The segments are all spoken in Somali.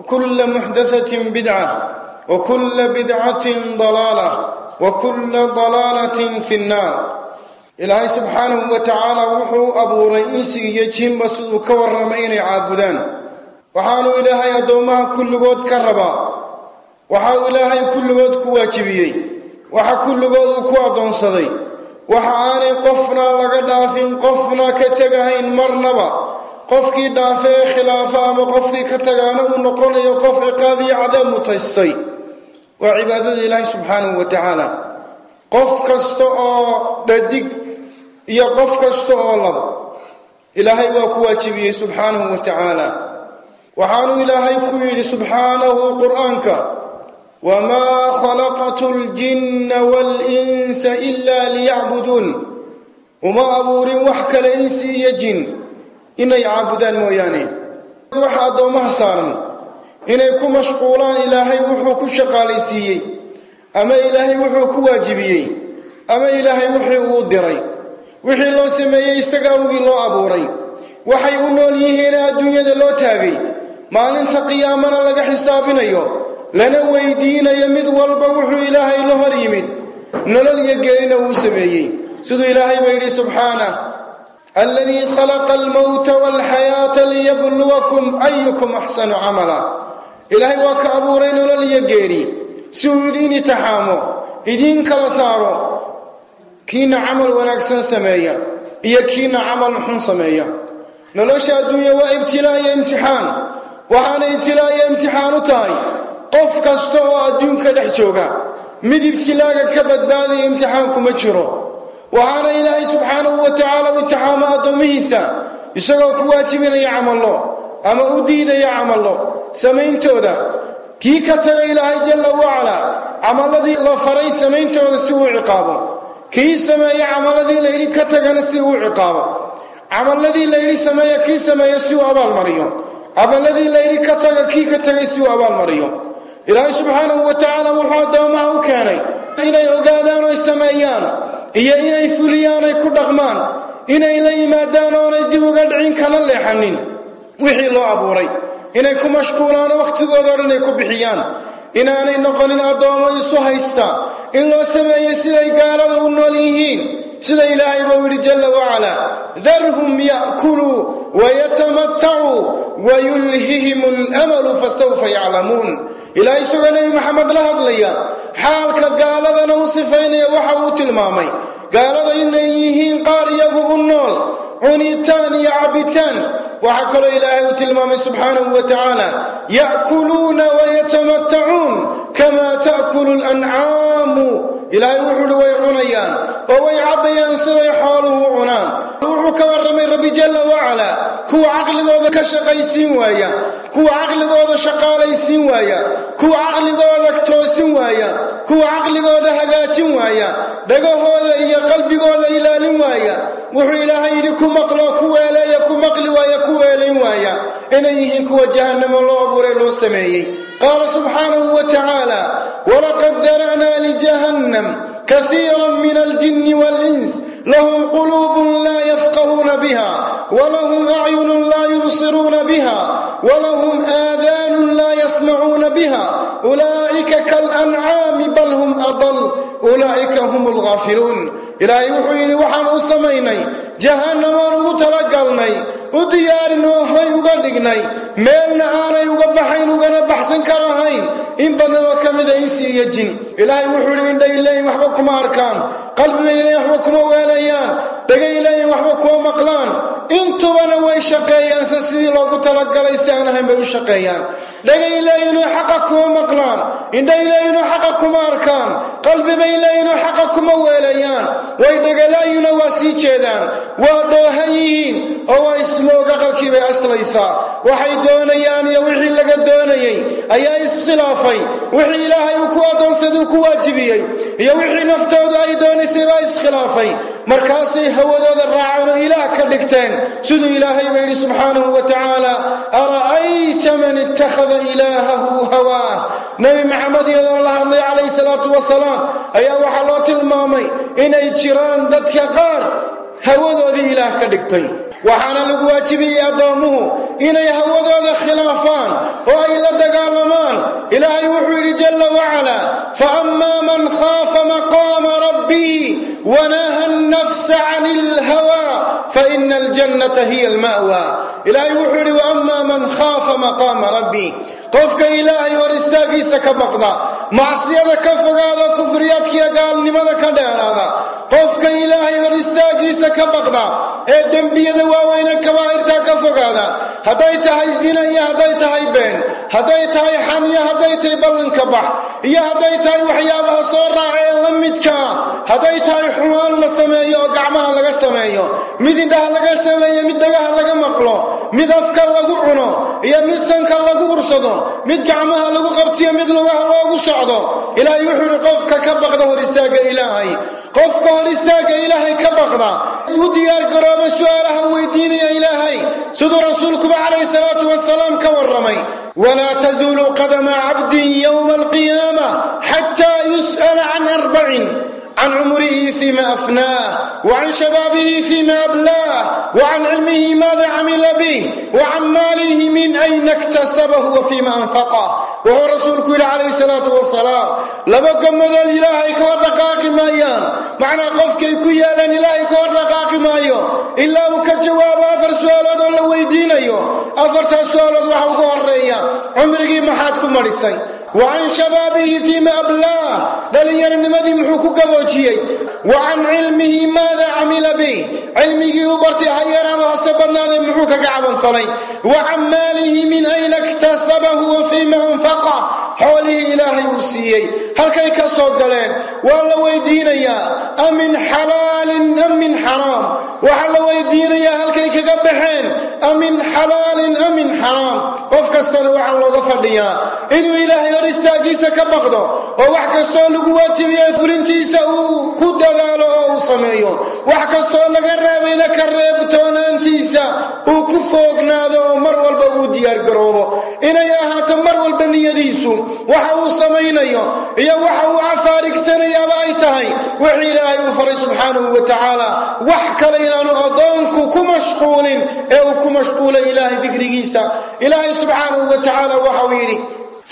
وكل محدثة بدعة وكل بدعة ضلالة وكل ضلالة في النار ilaahay subxaanahu wa tacaala wuxuu abuuray insi iyo jinba siduu ka warramay inay caabudaan waxaanuu ilaahay addoommaha kulligood ka rabaa waxauu ilaahay kulligood ku waajibiyey waxa kulligood uu ku addoonsaday waxa aanay qofna qofkii dhaafe ee khilaafa ama qofkii ka tagaana uu noqonayo qof ciqaab iyo cadaab mutaystay waa cibaadada ilaahay subxaanahu wa tacaala. Qof kasta oo dhadig iyo qof kasta oo lab ilaahay waa ku waajibiyey subxaanahu wa tacaala. Waxaanuu ilaahay ku yidhi subxaanahu qur'aanka wamaa khalaqtu ljinna waalinsa ilaa liyacbuduun uma abuurin wax kale insi iyo jin inay caabudaan mooyaane. Waxa addoommaha saaran inay ku mashquulaan ilaahay wuxuu ku shaqaalaysiiyey ama ilaahay wuxuu ku waajibiyey ama ilaahay wixii uu diray. Wixii loo sameeyey isaga awgii loo abuuray. Waxay u nool yihiin adduunyada loo taagay. Maalinta qiyaamana laga xisaabinayo lana weydiinayo mid walba wuxuu ilaahay la hor yimid. Nolol iyo geerina uu sameeyey. Siduu ilaahay ba yidhi subxaanah aladii khalaqa almowta walxayaata liyabluwakum ayukum axsanu camala ilaahay waa ka abuuray nolol iyo geeri si uu idiin itixaamo idiin kala saaro kiina camal wanaagsan sameeya iyo kiina camal xun sameeya nolosha adduunya waa ibtilaa iyo imtixaan waxaana ibtilaa iyo imtixaan u tahay qof kasta oo adduunka dhex jooga mid ibtilaaga ka badbaadaya imtixaanku ma jiro waxaana ilaahay subxaanahu wa tacaala u itixaamo addoommihiisa isagoo ku waajibinaya camallo ama u diidaya camallo. Samayntooda kii ka taga ilaahay jalla wacalaa camalladii la faray samayntooda si uu ciqaabo. Kii sameeya camalladii layidhi ka tagana si uu ciqaabo. Camalladii layidhi sameeya kii sameeya si uu abaalmariyo camalladii layidhi ka taga kii ka tagay si uu abaalmariyo ilaahay subxaanahu wa tacaala wuxuu addoommaha u keenay inay ogaadaan oy sameeyaan iyo inay fuliyaan ay ku dhaqmaan inay la yimaadaan oonay dib uga dhicin kana leexanin. Wixii loo abuuray inay ku mashquulaano wakhtigooda dhan ay ku bixiyaan inaanay noqonin addoommo isu haysta in loo sameeyey siday gaalada u nool yihiin sida ilaahay buu yidhi jalla wacalaa darhum ya'kuluu wayatamatacuu wayulhihim alamalu fasawfa yaclamuun ilaahay isagoo nebi maxamed la hadlaya xaalka gaaladana u sifaynaya waxa uu tilmaamay. Gaalada inay yihiin qaar iyagu u nool cunitaan iyo cabbitaan waxaa kaloo ilaahay uu tilmaamay subxaanahu wa tacaala ya'kuluuna wayatamattacuun kamaa ta'kulu lancaamu ilaahay wuxuu uhi way cunayaan oo way cabbayaan siday xooluhu cunaan wuxuu ka warramay rabbi jalla wacalaa kuwa caqligooda ka shaqaysiin waaya kuwa caqligooda shaqaalaysiin waaya kuwa caqligooda toosin waaya kuwa caqligooda hagaajin waaya dhagahooda iyo qalbigooda ilaalin waaya wuxuu ilaahay yidhi ku maqlo ku weeleeya ku maqli waaya ku weelayn waaya inay yihiin kuwa jahannamo loo abuuray loo sameeyey قال سبحانه وتعالى ولقد ذرعنا لجهنم كثيرا من الجن والإنس لهم قلوب لا يفقهون بها ولهم أعين لا يبصرون بها ولهم آذان لا يسمعون بها أولئك كالأنعام بل هم أضل أولئك هم الغافلون. Ilaahay wuxuu yidhi waxaan u samaynay jahannamaan ugu talagalnay u diyaarinoo hoy uga dhignay meelna aanay uga baxayn ugana baxsan karahayn in badanoo ka mida insi iyo jin. Ilaahay wuxuu yidhi indhay leeyin waxba kuma arkaan qalbibay leeyin waxba kuma weelayaan dhagay leeyin waxba kuma maqlaan intubana way shaqeeyaan se sidii loogu talagalay si aan ahayn bay u shaqeeyaan dhagay leeyinoo xaqa kuma maqlaan. Indhay leeyinoo xaqa kuma arkaan. Qalbibay leeyinoo xaqa kuma weelayaan. Way dhagalaayinoo waa sii jeedaan. Waa dhoohan yihiin oo waa ismooga qalkiibay aslaysaa. Waxay doonayaan iyo wixii laga doonayey ayaa iskhilaafay. Wixii ilaahay uu ku addoonsaduu ku waajibiyey. Iyo wixii naftoodu ay doonaysay baa iskhilaafay markaasay hawadooda raaceen oo ilaah ka dhigteen siduu ilaahay ba yidhi subxaanahu wa tacaala ara'ayta man ittakhada ilaahahu hawaah nebi maxamed iyadoo la hadlay calayhi salaatu wasalaam ayaa waxaa loo tilmaamay inay jiraan dadka qaar hawadoodii ilaah ka dhigtay وحانا لقواتبي أدومه إن يهودوا ذا خلافان وإلا الدقالمان إلى يوحر جل وعلا. فأما من خاف مقام ربي ونهى النفس عن الهوى فإن الجنة هي المأوى. إلى يوحر وأما من خاف مقام ربي qofka ilaahay hor istaagiisa ka baqda macsiyada ka fogaada kufriyaadkiiyo gaalnimada ka dheeraada qofka ilaahay hor istaagiisa ka baqda ee dembiyada waaweyne kabaa'irta ka fogaada hadday tahay zina iyo hadday tahay been hadday tahay xan iyo hadday tahay ballanka bax iyo hadday tahay waxyaabaha soo raacee la midkaa hadday tahay xumaan la sameeyo oo gacmaha laga sameeyo mid indhaha laga sameeyo mid dhagaha laga maqlo mid afka lagu cuno iyo mid sanka lagu ursado mid gacmaha lagu qabtiyo mid lugaha loogu socdo. Ilaahay wuxuu ihi qofka ka baqda hor istaaga ilaahay. Qofka hor istaaga ilaahay ka baqda. U diyaar garooba su'aalaha weydiinaya ilaahay. Siduu rasuulkuba calayhi salaatu wasalaam ka warramay walaa tazuulu qadama cabdin yowma alqiyaama xataa yus'ala can arbacin عن عمره فيما أفناه وعن شبابه فيما أبلاه وعن علمه ماذا عمل به وعن ماله من أين اكتسبه وفيما أنفقه. وهو رسول رسولك عليه الصلاة والسلام. لبقى مدى إلهي كورنا قاقما إيان معنى قفك كي يالن إلهي كورنا قاقما إيان إلا وكجواب أفر سؤالات الله ويدين أيو أفر تسؤالات وحوكو الرئيان عمرك محاتكم مرسين وعن شبابه فيما أبلاه دليل النمذي محوكو كبوتيي وعن علمه ماذا عمل به علمه وبرتي حيرا وحسبنا ذي محوكا كعب الفلي وعن ماله من أين اكتسبه وفيما أنفقه حوله إلهي وسيي. هل كي كسود دلين ولا ويدين يا أمن حلال أم من حرام؟ waxaa la weydiinayaa halkay kaga baxeen amin xalaalin amin xaraam. Qof kastana waxaa looga fadhiyaa inuu ilaahay hor istaagiisa ka baqdo oo wax kastoo lagu waajibiyo fulintiisa uu ku dadaalo oo uu sameeyo. Wax kastoo laga reebayna ka reebtoonaantiisa uu ku foognaado oo mar walba uu diyaargaroobo inay ahaato mar walba niyadiisu waxa uu samaynayo iyo waxa uu cafaarigsanayaaba ay tahay. Wixii ilaahay uu faray subxaanahu wa tacaala wax kale inaanu adoonku ku mashquulin ee uu ku mashquulay ilaahay dikrigiisa. Ilaahay subxaanahu wa tacaala uu yidhi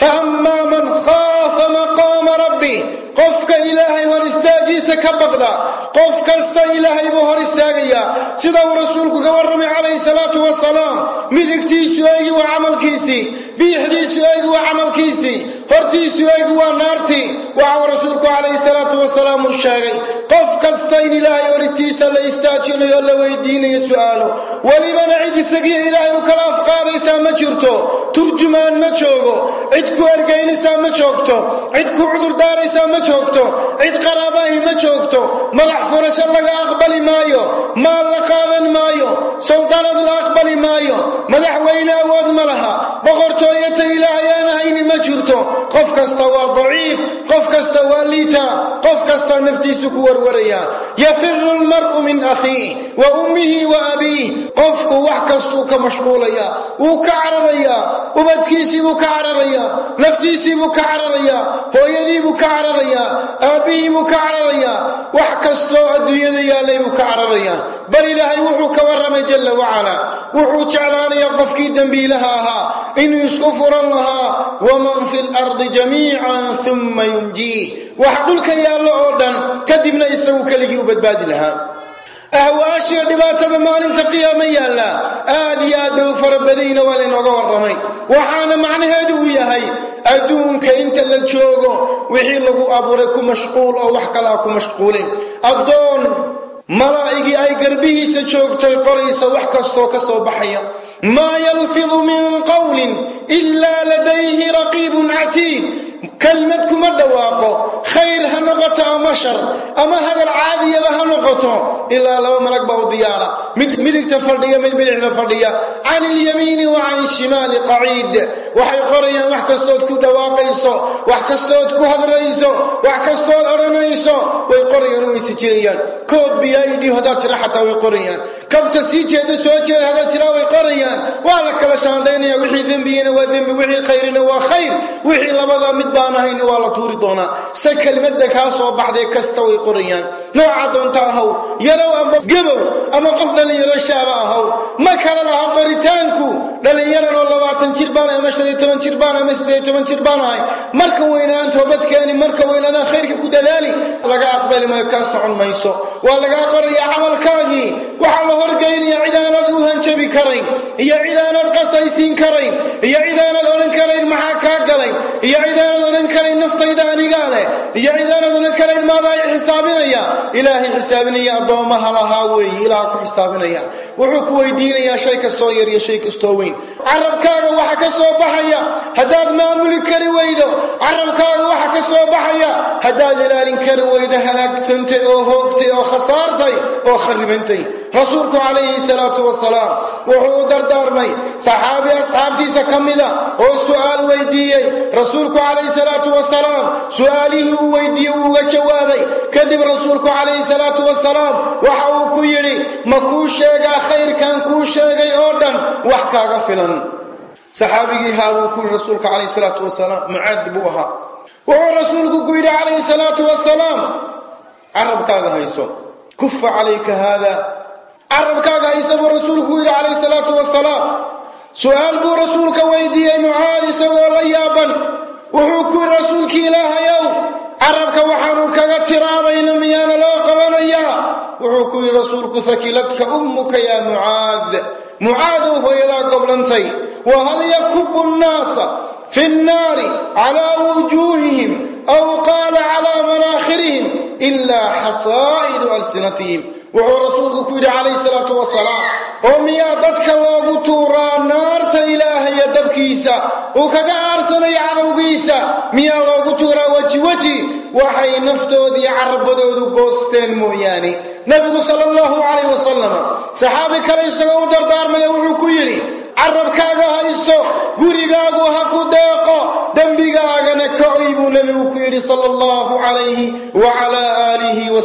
faamaa man khaafa maqaama rabbi qofka ilaahay hor istaagiisa ka baqda qof kasta ilaahay buu hor istaagayaa. Sida uu rasuulku ka warramay calayhi salaatu wasalaam midigtiisu eegi waa camalkiisii biixdiisu oygu waa camalkiisii hortiisu oygu waa naartii waxau rasuulku calayhi salaatu wasalaam uu sheegay qof kasta in ilaahay oritiisa la istaajinayo la weydiinayo su'aalo. Welibana cid isagiiyo ilaahay u kala afqaadaysaa ma jirto. Turjumaan ma joogo. Cid ku ergaynaysaa ma joogto. Cid ku cudurdaaraysaa ma joogto. Cid qaraabahi ma joogto. Madax furasho laga aqbali maayo. Maal la qaadan maayo. Soldanad la aqbali maayo. Madaxweyne awood ma laha. Boqorto boqortooyata ilaahay aan ahayni ma jirto. Qof kasta waa daciif qof kasta waa liita qof kasta naftiisu ku warwaraya. Yafiru lmar'u min akhiih wa ummihi wa abiih qofku wax kastuu ka mashquulayaa wuu ka cararayaa ubadkiisiibuu ka cararayaa naftiisiibuu ka cararayaa hooyadiibuu ka cararayaa aabbihiibuu ka cararayaa wax kastoo adduunyada yaallay buu ka cararayaa bal ilaahay wuxuu ka warramay jalla wacala wuxuu jeclaanayaa qofkii dembiilaha ahaa inuu isku furan lahaa waman fi lardi jamiican uma yunjiih wax dhulka yaallo oo dhan kadibna isagu keligii u badbaadi lahaa. Ahwaashiyo dhibaatada maalinta qiyaama yaalla aad iyo aad bay u fara badayna waa laynooga warramay. Waxaana macnaheedu uu yahay adduunka inta la joogo wixii lagu abuuray ku mashquul oo wax kalaa ku mashquulin. Addoon malaa'igii ay garbihiisa joogtay qoraysa wax kastoo ka soo baxaya. Maa yalfidu min qawlin ilaa ladayhi raqiibun catiid kelmad kuma dhawaaqo khayr ha noqoto ama shar ama hadal caadiyaba ha noqoto ilaa laba malag baa u diyaara. Mid midigta fadhiya mid bidixda fadhiya. Can ilyamiini wa can shimaali qaciid. Waxay qorayaan wax kastood ku dhawaaqayso wax kastood ku hadrayso wax kastood odhanayso way qorayaan oo waysi jirayaan. Kood biyaidhi haddaad tira xataa way qorayaan. Kabta sii jeeda soo jeeda haddaad tiraa way qorayaan. Waa la kala shaandhaynaya wixii dembigina waa dembi wixii khayrina waa khayr. Wixii labada mid ahayna waa la tuuri doonaa. Se kelmadda kaa soo baxday kasta way qorayaan. Nooca doonta ahaw yarow ama gebow ama qof dhallinyaro shaaba ahaw ma kala laha qoritaanku. Dhallinyaran oo labaatan jir baan ama shan iyo toban jir baan ama siddeed iyo toban jir baan ahay. Marka weynaan toobadkeeni marka weynaadaan khayrka ku dadaali laga aqbali maayo kaa socon mayso. Waa lagaa qorayaa camalkaagii. Waxaa la horgeynayaa cidaanad u hanjabi karayn iyo cidaanad qasaysiin karayn iyo cidaanad odhan karayn maxaa kaa galay? Iyo cidaanad odhan karayn naftayda anigaa leh iyo cidaanad odhan karayn maadaa xisaabinaya. Ilaahay xisaabinaya addoommaha lahaa weeye ilaah ku xisaabinaya wuxuu ku weydiinayaa shay kastoo yar iyo shay kastoo weyn. Carabkaaga waxa ka soo baxaya haddaad maamuli kari weydo carabkaaga waxa ka soo baxaya haddaad ilaalin kari weydo halaagsantay oo hoogtay oo khasaartay oo kharibantay rasuulku calayhi salaatu wasalaam wuxuu u dardaarmay saxaabi asxaabtiisa ka mida oo su'aal weydiiyey. Rasuulku calayhi salaatu wasalaam su'aalihii uu weydiiyey wuu uga jawaabay. Kadib rasuulku calayhi salaatu wasalaam waxa uu ku yidhi ma kuu sheegaa khayrkan kuu sheegay oo dhan wax kaaga filan. Saxaabigii haa buu ku yidhi rasuulka calayhi salaatu wasalaam mucaad buu ahaa. Wuxuu rasuulku ku yidhi calayhi salaatu wasalaam carabkaaga hayso. Kufa calayka haada. Carabkaaga haysa buu rasuulku yidhi calayhi salaatu wasalaam. Su'aal buu rasuulka weydiiyey mucaad isagoo la yaaban. Wuxuu ku yidhi rasuulkii ilaahayow carabka waxaanu kaga tiraabayna miyaana loo qabanayaa وحكوا رسولك ثكلتك أمك يا معاذ. معاذ هو يلا قبلنتي. وهل يكب الناس في النار على وجوههم أو قال على مناخرهم إلا حصائد ألسنتهم؟ Wuxuu rasuulku ku yidhi calayhi salaatu wasalaam oo miyaa dadka loogu tuuraa naarta ilaahaya dabkiisa uu kaga aarsanaya cadowgiisa miyaa loogu tuuraa weji weji waxay naftoodii carabadoodu goosteen mooyaane. Nebigu sala allahu calayh wasalam saxaabi kale isagoo u dardaarmaya wuxuu ku yidhi carabkaaga hayso gurigaagu ha ku deeqo dembigaagana kacoy buu nebigu ku yidhi sala allahu calayhi wacala aalihi wa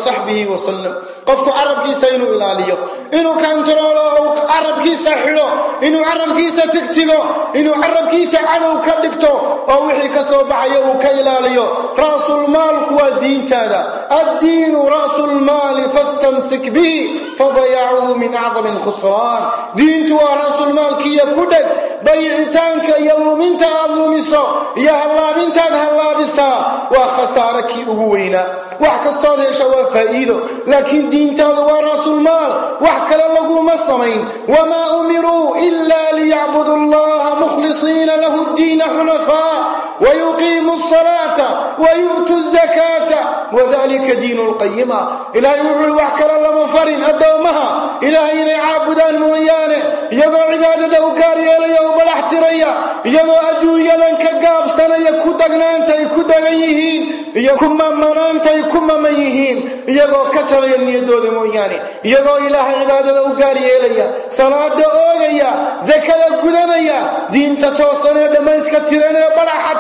wasalam qofku carabkiisa inuu ilaaliyo inuu kantaroolo ou carabkiisa xidho inuu carabkiisa tigtigo inuu carabkiisa cadow ka dhigto oo wixii ka soo baxaya uu ka ilaaliyo. Ra'sulmaalku waa diintaada. Addiinu ra'sulmaali fastamsik bihi fadayacuhu min acdami alkhusraan. Diintu waa ra'sulmaalkiiyo ku dheg dayicitaanka iyo luminta aad lumiso iyo hallaabintaad hallaabisaa waa khasaare kii ugu weynaa wax kastood hesha waa faa'iido laakiin diintaadu waa ra'sulmaal wax kale laguma samayn. Wamaa umiruu ila liyacbudu allaha mukhlisiina lahu ddiina xunafaa wayuqiimu asalaata wayu'tu zakaata wadalika diinu lqayima ilaahay wuxuu uhi wax kale lama farin addoommaha ilaahay inay caabudaan mooyaane iyagoo cibaadada u gaar yeelaya u badhax tiraya iyagoo adduunyadan ka gaabsanaya ku dagnaantay ku dagan yihiin iyo ku mamanaantay ku maman yihiin iyagoo ka tabaya niyadooda mooyaane iyagoo ilaahay cibaadada u gaar yeelaya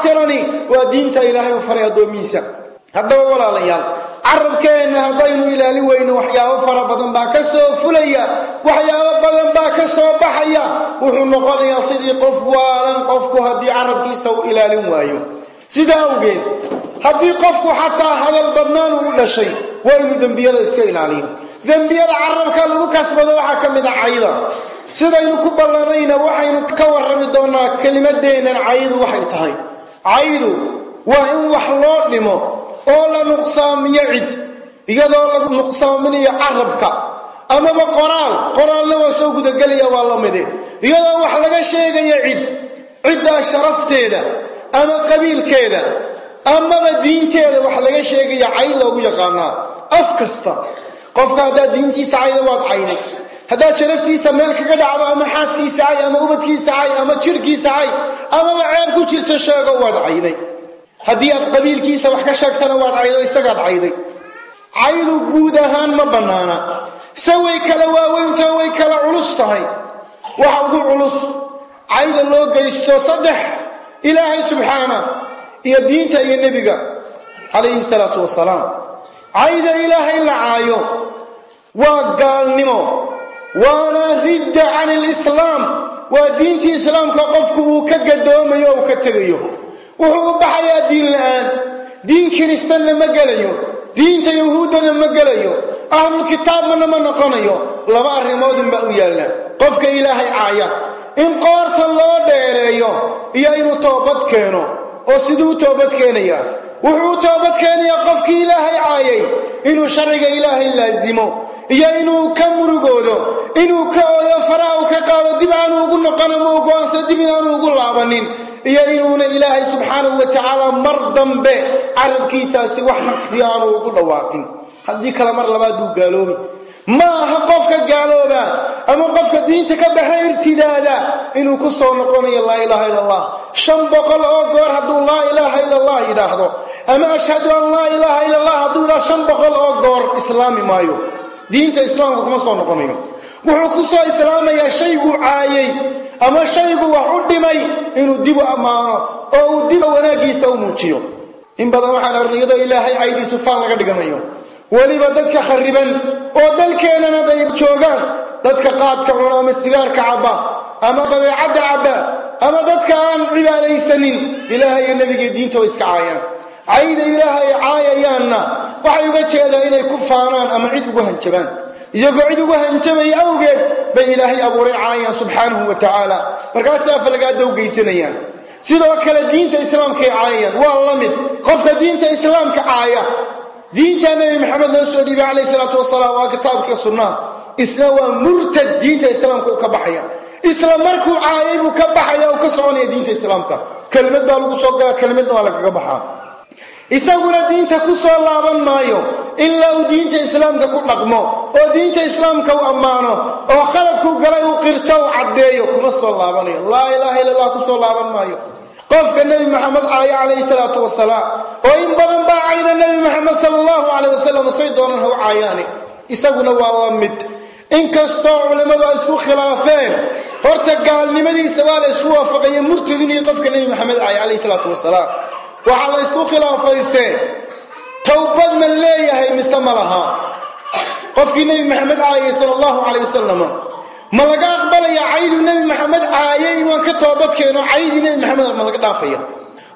tirani waa diinta ilaahay u faray addoomihiisa haddaba walaalayaal carabkeenna haddaynu ilaali weyno waxyaabo fara badan baa ka soo fulaya waxyaabo badan baa ka soo baxaya. Wuxuu noqonayaa sidii qof waalan qofku haddii carabkiisa uu ilaalin waayo. Sidaa awgeed haddii qofku xataa hadal badnaan uu dhashay waa inuu dembiyada iska ilaaliyo. Dembiyada carabka lagu kasbado waxaa ka mid a cayda. Sidaynu ku ballanayna waxaynu ka warrami doonaa kelimadeennan caydu waxay tahay caydu waa in wax loo dhimo oo la nuqsaamiyo cid iyadoo la nuqsaaminayo carabka amaba qoraal qoraalna waa soo gudagelaya waa la mide iyadoo wax laga sheegayo cid ciddaa sharafteeda ama qabiilkeeda amaba diinteeda wax laga sheegaya cay loogu yaqaanaa. Af kasta qofka haddaad diintiisa cayda waad cayday haddaad sharaftiisa meel kaga dhacdo ama xaaskiisa cay ama ubadkiisa cay ama jirhkiisa cay amaba ceeb ku jirta sheego waad cayday. Haddii aad qabiilkiisa wax ka sheegtana waad caydo isagaad cayday. Caydu guud ahaan ma bannaana. Se way kala waaweyntaho way kala culus tahay. Waxa ugu culus cayda loo geysto saddex ilaahay subxaana iyo diinta iyo nebiga calayhi salaatu wasalaam. Cayda ilaahay la caayo waa gaalnimo waana ridda can lislaam waa diintii islaamka qofku uu ka gadoomayo uu ka tegayo. Wuxuu u baxayaa diin la'aan. Diin kiristanna ma gelayo. Diinta yahuuddana ma gelayo. Ahlulkitaabmana ma noqonayo. Laba arrimoodunbaa u yaalla. Qofka ilaahay caaya in qoorta loo dheereeyo iyo inuu toobad keeno. Oo siduu toobad keenayaa? Wuxuu toobad keenayaa qofkii ilaahay caayay inuu sharciga ilaahay inuu ka odo faraha u ka qaado dib aanu ugu noqono ma go'aansa dib inaanu ugu laabanin. Iyo inuuna ilaahay subxaanahu wa tacaala mar dambe carabkiisaasi wax naqsiya aanu ugu dhawaaqin. Haddii kale mar labaad buu gaaloobi. Ma aha qofka gaalooba ama qofka diinta ka baxa irtidaada inuu ku soo noqonayo laa ilaaha ila allah shan boqol oo goor hadduu laa ilaaha ila allah yidhaahdo. Ama ashhadu an laa ilaaha ila allah hadduu yidhahdo shan boqol oo goor islaami maayo diinta islaamka kuma soo noqonayo. Wuxuu ku soo islaamayaa shayguu caayay ama shaygu wax u dhimay inuu dib u ammaano oo uu dib wanaaggiisa u muujiyo. In badan waxaan arnay iyadoo ilaahay caydiisu faan laga dhiganayo. Weliba dadka khariban oo dalkeennan hadday joogaan dadka qaadka cuna ama sigaarka cabba ama badeecadda cabba ama dadka aan cibaadaysanin ilaahay iyo nebiga diinta way iska caayaan cayda ilaahay caayayaanna waxay uga jeedaa inay ku faanaan ama cid ugu hanjabaan. Iyagoo cid ugu hanjabaya awgeed bay ilaahay abuuray caayaan subxaanahu wa tacaala markaasay afalgaada u geysanayaan. Sidoo kale diinta islaamkay caayayaan waa la mid. Qofka diinta islaamka caaya diinta nebi maxamed loo soo dhiibay calayh salaatu wasalaam waa kitaabka sunnaha isna waa murtad diinta islaamka uu ka baxaya. Isla markuu caayay buu ka baxaya uu ka soconaya diinta islaamka. Kelmad baa lagu soo galaa kelmadna waa lagaga baxaa isaguna diinta ku soo laaban maayo. Ilaa uu diinta islaamka ku dhaqmo oo diinta islaamka u ammaano oo khaladkuu galay uu qirto u caddeeyo kuma soo laabanayo. Laa ilaaha illa allah ku soo laaban maayo. Qofka nebi maxamed caayo calayhi salaatu wasalaam oo in badan baa cayna nebi maxamed sala allahu caleyh wasalam say doonaan ha u caayaani isaguna waa la mid. Inkastoo culimmadu ay isku khilaafeen horta gaalnimadiisa waa la isku waafaqaya murtadin iyo qofka nebi maxamed caayo calayhi salaatu wasalaam waxaa la ysku khilaafayse. Towbad ma leeyahay mise ma laha? Qofkii nebi maxamed caayay sala allahu caleyh wasalam ma laga aqbalaya cayduu nebi maxamed caayay waan ka toobadkeeno caydii nebi maxamed ma laga dhaafaya.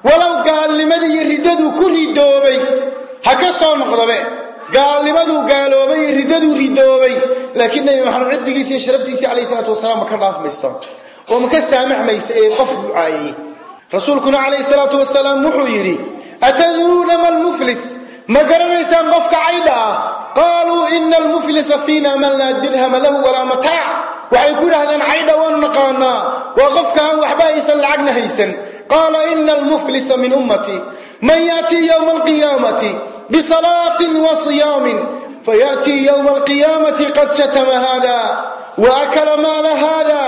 Walow gaalnimadii iyo riddaduu ku ridoobay ha ka soo noqdabe gaalnimaduu gaaloobay iyo riddaduu ridoobay laakiin nebi maxamed ciddigiisa iyo sharaftiisii calayh isalaatu wasalaam ma ka dhaafmaysa oo ma ka saamaxmaysa ee qofkuu caayay rasuulkuna calayhi salaatu wasalaam wuxuu yidhi atadruuna ma lmuflis ma garanaysaan qofka caydha ah? Qaaluu ina almuflisa fiina man laa dirhama lahu walaa mataac. Waxay ku yidhahdeen caydha waanu naqaanaa. Waa qofka aan waxba aysan lacagna haysan. Qaala ina almuflisa min ummatii man yaatii yowma alqiyaamati bisalaatin wa siyaamin fayaأtii yowma alqiyaamati qad shatama hada وأكل مال هذا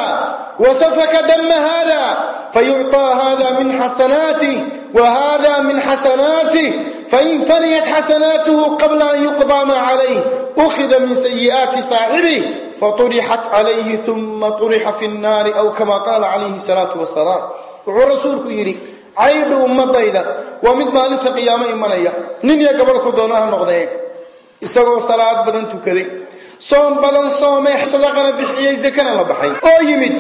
وسفك دم هذا فيعطى هذا من حسناته وهذا من حسناته فإن فنيت حسناته قبل أن يقضى ما عليه أخذ من سيئات صاحبه فطرحت عليه ثم طرح في النار أو كما قال عليه الصلاة والسلام. ورسولك عيد عيب أمضيدا ومد ما لنت قيامة إمانية نين يقبل خدونها النغضين إساقوا صلاة بدن تكذي soom badan soomay sadaqana bixiyey zakana la baxay. Oo yimid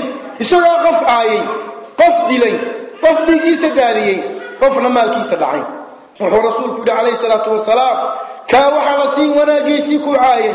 isagoo qof caayay qof dilay qof dhiiggiisa daadiyey qofna maalkiisa dhacay. Wuxuu rasuulku yidhi calayhi salaatu wasalaam kaa waxaa la siin wanaagiisii ku caayay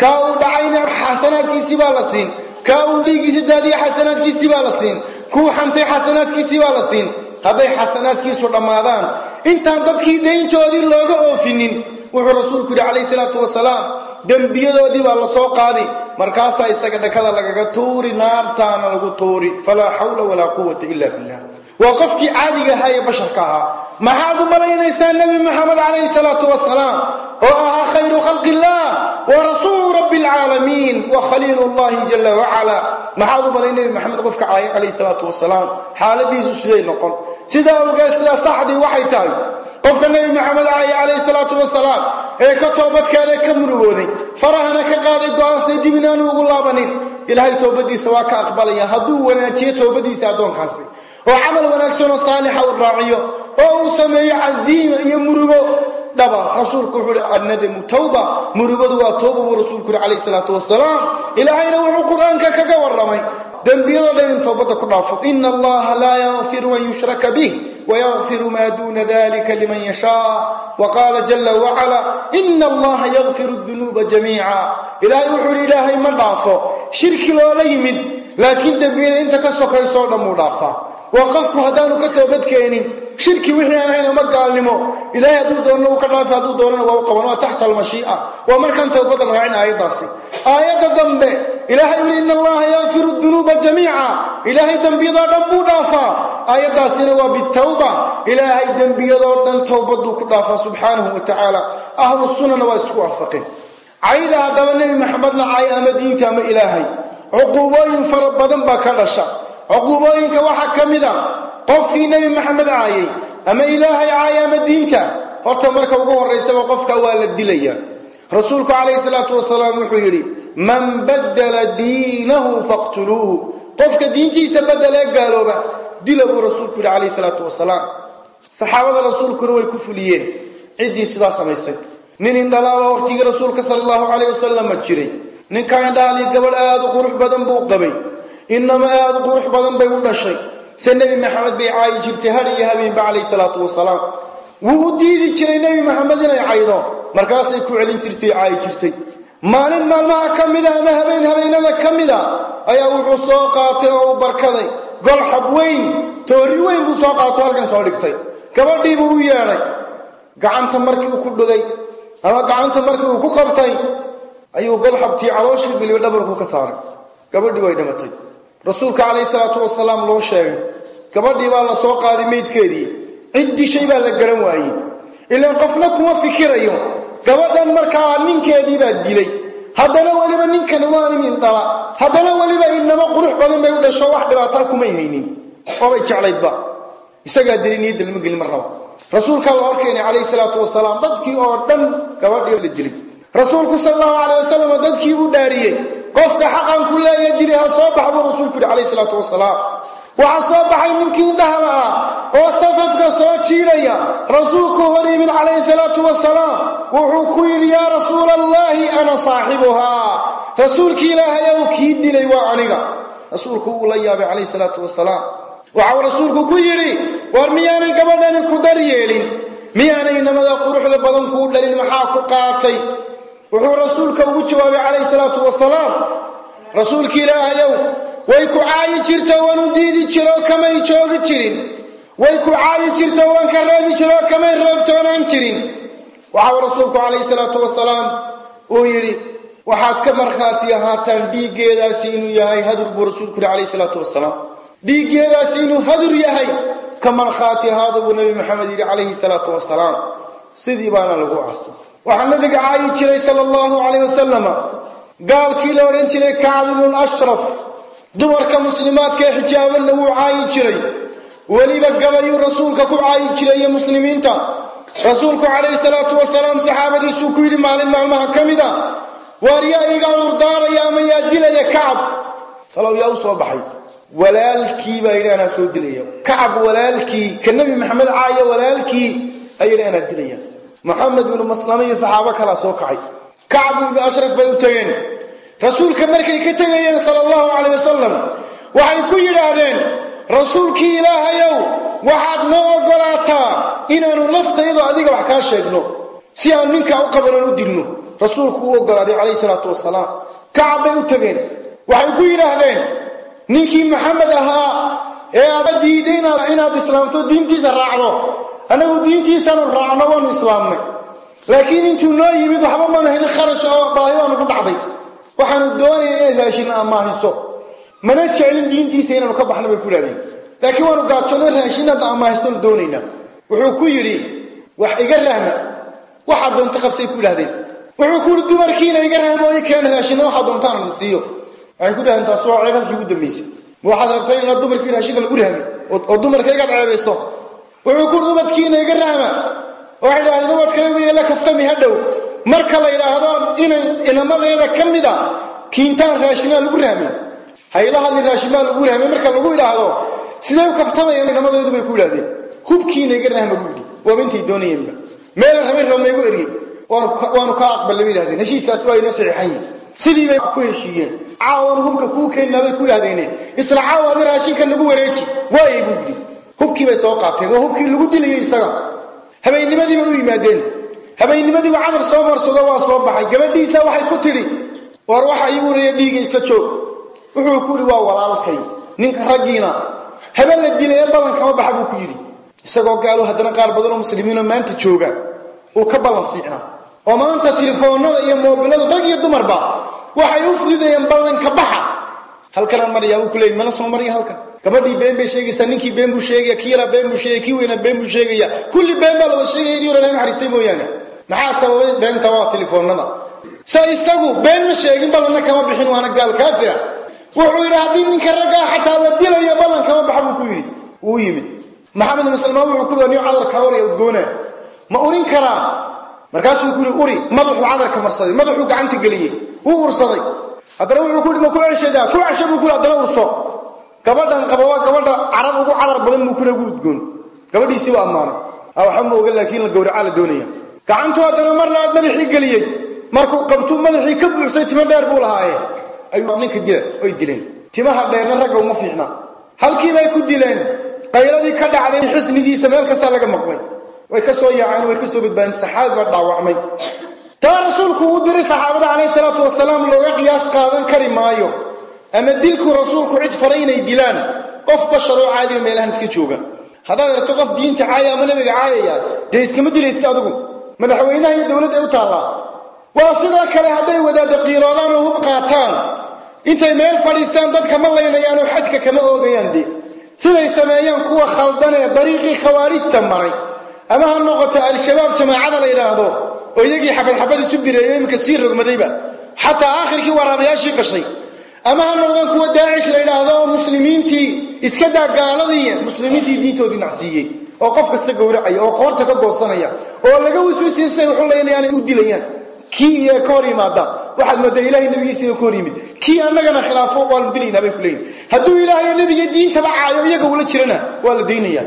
kaa uu dhacayna xasanaadkiisii baa la siin. Kaa uu dhiiggiisa daadiyey xasanaadkiisii baa la siin. Kuu xantay xasanaadkiisii baa la siin. Hadday xasanaadkiisu dhammaadaan intaan dadkii dayntoodii looga oofinin wuxuu rasuulku yidhi calayhi salaatu wasalaam dembiyadoodii baa la soo qaadi. Markaasaa isaga dhakada lagaga tuuri naartaana lagu tuuri. Falaa xawla walaa quwata ila billah. Waa qofkii caadiga ahaa ee basharka ahaa. Maxaad u malaynaysaa nebi maxamed calayhi salaatu wasalaam? Oo ahaa khayru khalqi illah wa rasuulu rabbi alcaalamiin wa khaliilu llahi jala wacala maxaad u malay nebi maxamed qofka caaya calayhi salaatu wasalaam? Xaaladiisu siday noqon? Sidaa ogeed sidaa saxdii waxay tahay qofka nebi maxamed caaya calayhi salaatu wasalaam ee ka toobadkeenee ka murugooday farahana ka qaaday go'aansay dib inaanu ugu laabanin ilaahay toobadiisa waa ka aqbalaya. Hadduu wanaajiyo toobadiisa addoonkaasi. Oo camal wanaagsanoo saalixa u raaciyo oo uu sameeyo casiima iyo murugo dhaba. Rasuulku wuxuu hi annadamu tawba murugadu waa tawba buu rasuulku yihi calayhi salaatu wasalaam. Ilaahayna wuxuu qur'aanka kaga warramay. Dembiyadoo dhan in towbadda ku dhaafo. Ina allaha laa yakfiru an yushraka bih wayakfiru maa duuna dalika liman yashaa waqaala jala wacala ina allaha yakfiru dunuuba jamiica ilaahay wuxuu hi ilaahay ma dhaafo shirki loola yimid laakiin dembiyada inta ka sokaysoo dhan muu dhaafaa waa qofku haddaanu ka toobadkeenin shirki wixii aan ahayn ama gaalnimo. Ilaahay hadduu doonana uu ka dhaafi hadduu doonana waa u qaban waa taxta almashii'a. Waa markaan towbada raacin aayaddaasi. Aayadda dambe ilaahay yidhi ina allaha yakfiru dunuuba jamiica. Ilaahay dembiyadoo dhan buu dhaafaa aayaddaasina waa bitawba. Ilaahay dembiyadoo dhan towbaduu ku dhaafaa subxaanahu wa tacaala ahlu sunnana waa isku waafaqeen. Cayda haddaba nebi maxamed la caay ama diinta ama ilaahay. Cuquubooyin fara badan baa ka dhasha. Cuquubooyinka waxaa ka mid a qofkii nebi maxamed caayay ama ilaahay caayay ama diinta horta marka ugu horaysaba qofka waa la dilaya. Rasuulku calayhi salaatu wasalaam wuxuu yidhi man badala diinahu faqtuluuhu. Qofka diintiisa bedelee gaalooba dila buu rasuulku yidhi calayhi salaatu wasalaam. Saxaabada rasuulkuna way ku fuliyeen. Ciddii sidaa samaysay. Nin indhalaaba waqtigii rasuulka sala allahu calayh wasalama jiray. Ninkaa indhahali gabadh aada u qurux badan buu qabay. Inama aada u qurux badan bay u dhashay se nebi maxamed bay caayi jirtay har iyo habeenba calayhi salaatu wasalaam. Wuu u diidi jiray nebi maxamed inay caydo. Markaasay ku celin jirtay caayi jirtay. Maalin maalmaha ka mida ama habeen habeenada ka mida ayaa wuxuu soo qaatay oo uu barkaday. Golxab weyn toori weyn buu soo qaato halkan soo dhigtay. Gabadhiibuu u yeedhay. Gacanta markii uu ku dhugay ama gacanta markii uu ku qabtay ayuu golxabtii calooshii geliyo dhabarku ka saaray. Gabadhii way dhimatay rasuulka calayhi salaatu wasalaam loo sheegay gabadhii baa la soo qaaday meydkeedii cid dishay baa la garan waayey. Ilaan qofna kuma fikirayo gabadhan markaa ninkeedii baa dilay. Haddana weliba ninkani waa nin indhala haddana weliba inamo qurux badan bay u dhasho wax dhibaataa kumay haynin. Oobay jeclaydba isagaa dilay niyadda lama gelin marnaba rasuulkaa la horkeenay calayhi salaatu wasalaam dadkii oo dhan gabadhii la dilay. Rasuulku sal allahu calay wasalam dadkii buu dhaariyey qofka xaqan ku leeya dili ha soo bax buu rasuulku yidhi calayhi salaatu wasalaam waxaa soo baxay ninkii indhahla ah oo safafka soo jiidhaya. Rasuulku hor yimid calayhi salaatu wasalaam wuxuu ku yidhi yaa rasuula allahi ana saaxibuhaa rasuulkii ilaahay ow kii dilay waa aniga. Rasuulku wuu la yaabay calayhi salaatu wasalaam waxau rasuulku ku yidhi war miyaanay gabadhani ku daryeelin? Miyaanay inamada quruxda badan kuu dhalin? Maxaa ku qaatay wuxuu rasuulka ugu jawaabay calayhi salaatu wasalaam rasuulki ilaahayow way ku caayi jirto waan u diidi jiro kamay joogi jirin. Way ku caayi jirto waan ka reebi jiro kamay reebtoonaan jirin. Waxau rasuulku calayhi salaatu wasalaam uu yidhi waxaad ka markhaati ahaataan dhiiggeedaasi inuu yahay hadur buu rasuulku yidhi calayhi salaatu wasalaam. Dhiiggeedaasi inuu hadur yahay ka markhaati ahaada buu nebi maxamed yidhi calayhi salaatu wasalaam. Sidii baana lagu aasay waxaa nabiga caayi jiray sala allahu calayh wasalama gaalkii la odhan jiray kacb ibnu ashraf dumarka muslimaadka ee xijaabanna wuu caayi jiray. Weliba gabayuu rasuulka ku caayi jiray iyo muslimiinta. Rasuulku calayhi salaatu wasalaam saxaabadiisuu ku yidhi maalin maalmaha ka mid a waar yaa iga cudurdaaraya ama yaa dilaya kacab talow yaa u soo baxay. Walaalkii baa soo dilaya. Kacab walaalkii ka nebi maxamed caaya walaalkii ayidhi anaa dilaya maxamed binu maslama iyo saxaabo kalaa soo kacay. Kacb ibnu ashraf bay u tegeen rasuulka markay ka tegayeen sala allahu caleyh wasalam waxay ku yidhaahdeen rasuulkii ilaahayow waxaad noo ogolaataa inaanu laftaydo adiga wax kaa sheegno si aan ninkaa u qabanon u dilno. Rasuulku u ogolaaday calayhi salaatu wasalaam kacab bay u tegeen waxay ku yidhaahdeen ninkii maxamed ahaa ee aad diiday inaad islaamto diintiisa raacdo annagu diintiisanu raacno waanu islaamnay. Laakiin intuu noo yimid waxba maanu helin kharash oo baahi baanu ku dhacday. Waxaanu doonayna inaad raashin amaahiso mana jeclin diintiisa inaanu ka baxno bay ku yidhahdeen. Laakiin waanu gaabjano raashinaad amaahistoonu doonaynaa wuxuu ku yidhi wax iga rahma waxaad doonta qabsay ku yidhahdeen wuxuu ku yidhi dumarkiina iga rahmo i keena raashina. Waxaad doontaan siiyo. Waxay ku dhahdeen taas waa ceeb ugu dambaysay ma waxaad rabtaa inaad dumarkii raashinka lagu rahmi oo dumarka ceebayso wuxuu ku yidhi ubadkiina iga rahma waxay idhahdeen ubadkaygu ila kaftami hadhow marka la yidhaahdo inay inamadeeda ka mid a kiintaan raashinaa lagu rahmi hayla hadli raashinaa lagu rahmi marka lagu idhaahdo sidee u kaftamayaan inamadeedu bay ku yidhahdeen hubkiina iga rahma buu yidhi. Waaba intay doonayeenba meela rabay raba maygu eryey waanu ka aqbalnay bay yidhahdeen heshiiskaasi waa inoo saxiixan yihiin sidii ku heshiiyeen. Caawan hubka kuu keennaa bay ku yidhahdeene isla caawa raashinka nagu wareeji. Waayay buu yidhi hubkii bay soo qaateen waa hubkii lagu dilayay isaga. Habeennimadiibay u yimaadeen. Habeennimadiiba cadar soo marsado waa soo baxay. Gabadhiisa waxay ku tidhi war waxa ii uraya dhiiga iska joog. Wuxuu ku yidhi waa walaalkay ninka raggiina. Habe la dilay ee ballan kama baxa buu ku yidhi. Isagoo gaalo haddana qaar badan oo muslimiinoo maanta jooga uu ka ballan fiicnaa. Oo maanta telefoonada iyo moobilada rag iyo dumarba waxay u fududayeen ballanka baxa. Halkanaan maryaa buu ku leeyay mana soo marya halkan gabadhii been bay sheegaysaa ninkii been buu sheegaya kii yaraa been buu sheegaya kii weynaa been buu sheegaya. Kulli been baa lawada sheegaya in yora ilahay mooyaane. Maxaa sababay beenta waa telefoonada sa isagu been ma sheegin ballanna kama bixin waana gaal kaafira. Wuxuu yidhi haddii ninka raggaa xataa la dilayo ballan kama baxa buu ku yidhi. Wuu yimid. Maxamed ibn salmaan wuxuu ku yidhi nin cadar kabaraya udgoona ma urin karaa? Markaasuu ku yidhi uri madaxuu cadarka marsaday madaxuu gacanta geliyey wuu ursaday. Haddana wuxuu ku yidhi ma ku ceshadaa? Ku cesha buu ku yidhi haddana urso gabadhan qaba gabadha carab ugu cadar badan buu kule ugu udgoon gabadhiisii waa ammaanay a waxa ma oga laakiin la gowracaa la doonaya. Gacantuu mar labaad madaxii geliyey. Markuu qabtuu madaxii ka buuxsay timo dheer buu lahaaye. Ayuu ninka dila oy dileen. Timaha dheerna ragga uma fiicna. Halkii bay ku dileen. Qayladii ka dhacday xusnigiisa meel kastaa laga maqlay. Way ka soo yaaceen way ka soo badbaadeen saxaabi baa dhaawacmay. Taa rasuulku uu diray saxaabada calayhi salaatu wasalaam looga qiyaas qaadan kari maayo ama dilku rasuulku cid faray inay dilaan qof basharoo caadiyo meelahan iska jooga. Haddaad aragto qof diinta caaya ama nabiga caayaya dee iskama dilaysid adigu madaxweynaha iyo dowladda u taallaa. Waa sidoo kale hadday wadaaddo qiiroodaan oo hub qaataan. Intay meel fadhiistaan dadka ma laynayaan oo xadka kama oogayaan dee. Siday sameeyaan kuwa khaldan ee dariiqii khawaarijta maray. Ama ha noqoto al-shabaab jamaacada la yidhaahdo oo iyagii xabad xabad isu bireeyo iminka sii rogmadayba. Xataa aakhirkii waraabayaashii qashay ama ha noqdaan kuwa daacish la yidhaahdo oo muslimiintii iska daa muslimiintii diintoodii nacsiiyey oo qof kasta gowracaya oo qoorta ka goosanaya oo laga wiswisiinsay wuxuu leynayaanay u dilayaan. Kii iyo ka hor yimaada. Waxaad moodaa ilahay nabigiisa ka hor yimid. Kii annagana khilaafo waanu dilaynaa bay ku leeyihiin hadduu ilaahay nabiga diintaba caayo iyaga ula jirana waa la daynaya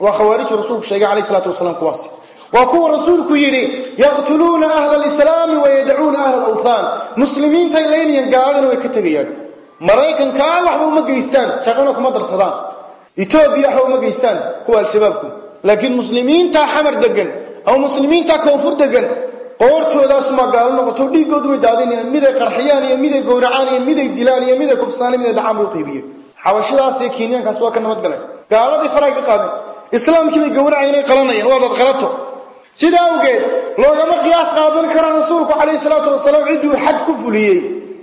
waa khawaariju rasuulku sheegay calayh salaatu wasalaam kuwaasi waa kuwa rasuulku yidhi yaqtuluuna ahla alislaami wayadacuuna ahla alawthaan. Muslimiintay laynayaan gaaladana way ka tegayaan. Maraykankaa waxba uma geystaan shaqana kuma darsadaan. Etoobiya waxba uma geystaan kuwa al-shabaabku. Laakiin muslimiintaa xamar degan ama muslimiintaa koonfur degan qoortoodaas ma gaalo noqoto dhiiggoodu way daadinayaan miday qarxiyaan iyo miday gowracaan iyo miday dilaan iyo miday kufsaan miday dhacaan bay u qaybiyeen xabashadaas iyo kenyaankaas waa ka nabadgaleen gaaladii faray ka qaadeen. Islaamkii bay gowracayeen ay waa dad qalato sidaa awgeed loogama qiyaas qaadan kara rasuulku calayhi salaatu wasalaam cidduu xad ku fuliyey.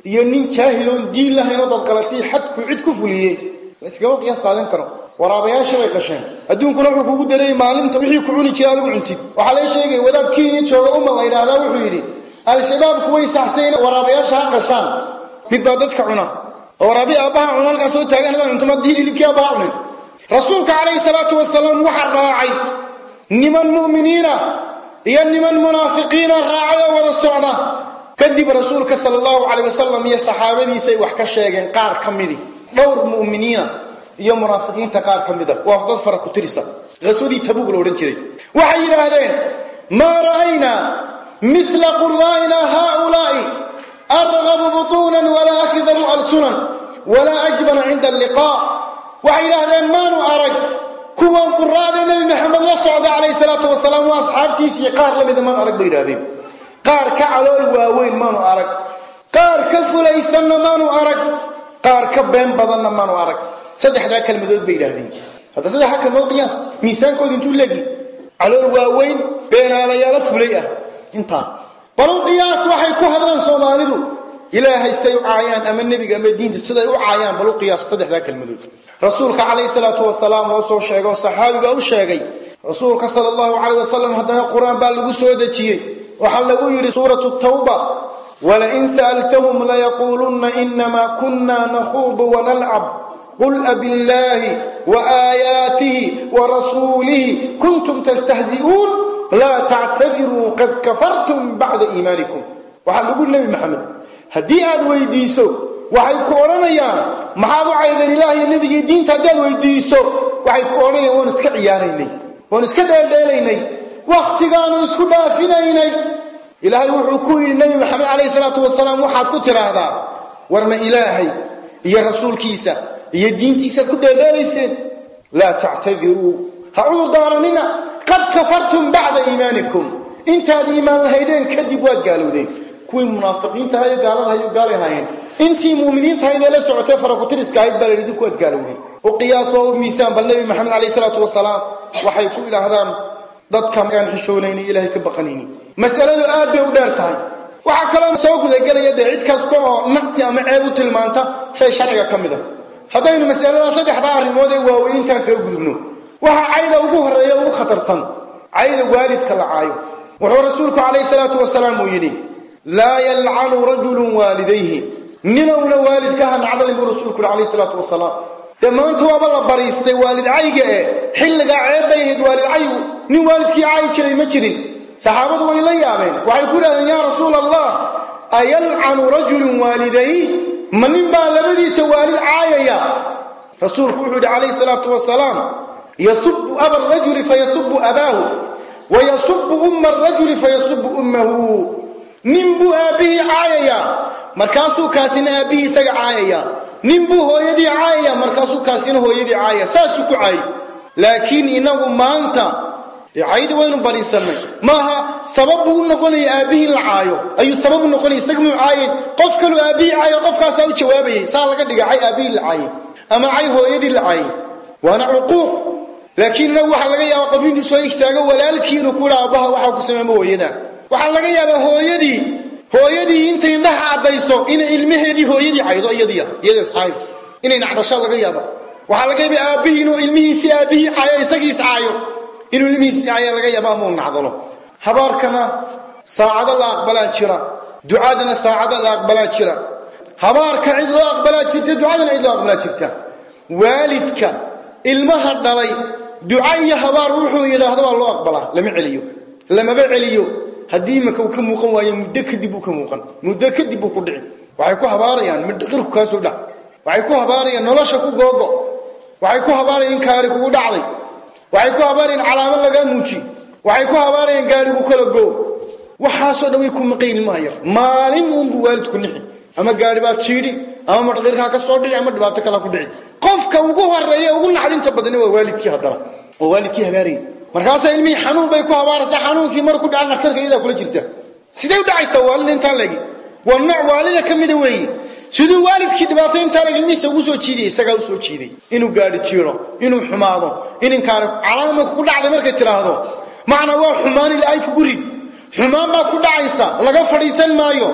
Iyo nin jaahiloon diin lahayn oo dadqalatay xadku cid ku fuliyey. La iskama qiyaas qaadan karo. Waraabayaasha bay qasheen. Adduunkuna wuxuu kugu dareeyey maalinta wixii ku cuni jira adigu cuntid. Waxaa lay sheegaya wadaad kenya jooga uma la yidhaahdaa wuxuu yidhi al-shabaabku way saxsayn waraabayaasha ha qashaan. Mid baa dadka cuna. Oo waraabi aabbaha cuna halkaas soo taagan hadaan cunto ma diin hilibkii aabbaha cunin rasuulka calayhi salaatu wasalaam waxaa raacay. Niman mu'miniina iyo niman munaafiqiina raacay oo wada socda kadib rasuulka sala allahu calayh wasalam iyo saxaabadiisay wax ka sheegeen qaar ka midi dhowr mu'miniina iyo munaafiqiinta qaar ka mida waa dad fara ku tirisa qaswadii tabuug la odhan jiray waxay yidhaahdeen maa ra'aynaa mila quraa'ina haaulaa'i argabu butuunan walaa akdabu alsunan walaa ajbana cinda alliqaa waxay yidhaahdeen maanu arag kuwan quraada nebi maxamed la socda calayhi salaatu wasalaam waa asxaabtiisii qaar la mida maanu arag bay yidhahdeen qaar ka calool waaweyn maanu arag. Qaar ka fulaysanna maanu arag. Qaar ka been badanna maanu arag. Saddexdaa kelmadood bay yidhaahdeen. Hadda saddexdaa kelmadood qiyaas miisaankooda intuu leegi. Calool waaweyn beenaalayaalo fulay ah. Intaa. Balu qiyaas waxay ku hadlaan soomaalidu ilaahay say u caayaan ama nebiga ama diinta siday u caayaan balu qiyaas saddexdaa kelmadood rasuulka calayhi salaatu wasalaam oo soo sheegay oo saxaabi baa u sheegay rasuulka sala allahu calayh wasalam haddana qur'aan baa lagu soo dejiyey waxaa lagu yidhi suuratu tawba walain sa'altahum layaquulunna inamaa kunna nakhuudu wanalcab qul abillaahi waaaayaatihi warasuulihi kuntum tastahzi'uun laa tactadiruu qad kafartum bacda iimaanikum waxaa lagu nebi maxamed haddii aad weydiiso waxay ku odhanayaan maxaad u caydeen ilaah iyo nebigii diinta haddaad weydiiso? Waxay ku odhanayaan waanu iska ciyaaraynay waanu iska dheeldheelaynay wakhtigaanu isku dhaafinaynay. Ilaahay wuxuu ku yidhi nebi maxamed calayhi salaatu wasalaam waxaad ku tidhaahdaa war ma ilaahay iyo rasuulkiisa iyo diintiisaad ku dheeldheelayseen. Laa tactadiruu ha cudur daaranina qad kafartum bacda iimaanikum. Intaad iimaan lahaydeen kadib waad gaalowdeen kuwii munaafiqiinta ahayo gaaladahayo gaalay ahaayeen intii muuminiinta ahaydee la socotay farakutiriska ahayd baa la yidhi kuwaad gaalowdeen u qiyaasoo u miisaan bal nebi maxamed calayhi salaatu wasalaam waxay ku idhaahdaan dadka aan xishoonayni ilaahay ka baqanayni. Masaladu aad bay u dheer tahay. Waxaa kaloo soo gudagelaya dee cid kasta oo naqsi ama ceeb u tilmaanta shay sharciga ka mid a haddaynu masalada saddexdaa arrimood ee waaweyn intaan kaga gudubno waxaa cayda ugu horreeya ugu khatarsan cayda waalidka la caayo. Wuxuu rasuulku calayhi salaatu wasalaam uu yidhi laa yalcanu rajulun waalidayhi. Ninowna waalidkaha nacdalin buu rasuulku yidhi calayhi salaatu wasalaam. Dee maanta waaba la bariistay waalid cayga ee xilligaa ceeb bay ahayd waalid caygu. Nin waalidkii caayi jiray ma jirin. Saxaabadu way la yaabeen. Waxay ku idhahdeen yaa rasuula allah ayalcanu rajulun waaliday ma nin baa labadiisa waalid caayaya. Rasuulku wuxuu yidhi calayhi salaatu wasalaam yasubu aba rajuli fayasubu abaahu. Wayasubu umma arajuli fayasubu ummahu nin buu aabbihii caayayaa markaasuu kaasina aabbihii isaga caayaya nin buu hooyadii caayaya markaasuu kaasina hooyadii caayaya saasuu ku caayay laakiin inagu maanta caydi waynu badhiisannay maaha sabab buu u noqonaya aabbihii la caayo ayuu sabab u noqonaya isaga muu caayen qof kaluu aabbihii caayo qofkaasaa u jawaabayay saa laga dhiga cay aabbihii la caayay ama cay hooyadii la caayay waana cuquuq laakiin inagu waxaa laga yaabaa qof intuu soo istaago walaalkii inuu ku dhaa abbaha waxaa ku sameema hooyada waxaa laga yaabaa hooyadii hooyadii intay indhaha caddayso inay ilmaheedii hooyadii caydo iyadiya iyadaas caayaysa inay nacdasho laga yaaba waxaa laga yaaba aabbihii inuu ilmihiisii aabbihii caayo isagiis caayo inuu ilmihiisii caayo laga yaaba ama uu nacdalo. Habaarkana saacado la aqbalaa jira ducadana saacado la aqbalaa jira. Habaarka cid loo aqbalaa jirta ducadana cid loo aqbalaa jirta. Waalidka ilmaha dhalay duca iyo habaar wuxuu yidhaahdo waa loo aqbalaa lama celiyo lamaba celiyo haddii imika uu ka muuqan waayo muddo kadib uu ka muuqan. Muddo kadib uu ku dhici. Waxay ku habaarayaan midhaqirku kaasoo dhac. Waxay ku habaarayaan nolosha ku googo. Waxay ku habaarayaan kaari kugu dhacday. Waxay ku habaarayaan calaamad lagaa muuji waxay ku habaarayaan gaadhigu kala goo waxaasoo dhan way ku maqayni maayar maalin uunbuu waalidku nixi ama gaadhi baad jiidhi ama madhaqirkaa ka soo dhici ama dhibaato kala ku dhici. Qofka ugu horreeya ugu naxdinta badani waa waalidkii haddana. Waa waalidkii habaarayay markaasaa ilmihii xanuun bay ku habaaraysaa xanuunkii markuu dhaca dhakhtarka iyadaa kula jirta. Sidee u dhacaysaa waalida intaan legi waa nooc waalida ka mida weeye. Siduu waalidkii dhibaato intaa leg ilmihiisa ugu soo jiidiyay isagaa u soo jiiday inuu gaadhi jiiro inuu xumaado ininkaana calaama kugu dhacday markay tidhaahdo macnaa waa xumaan ilaahay kugu rid. Xumaan baa ku dhacaysa laga fadhiisan maayo.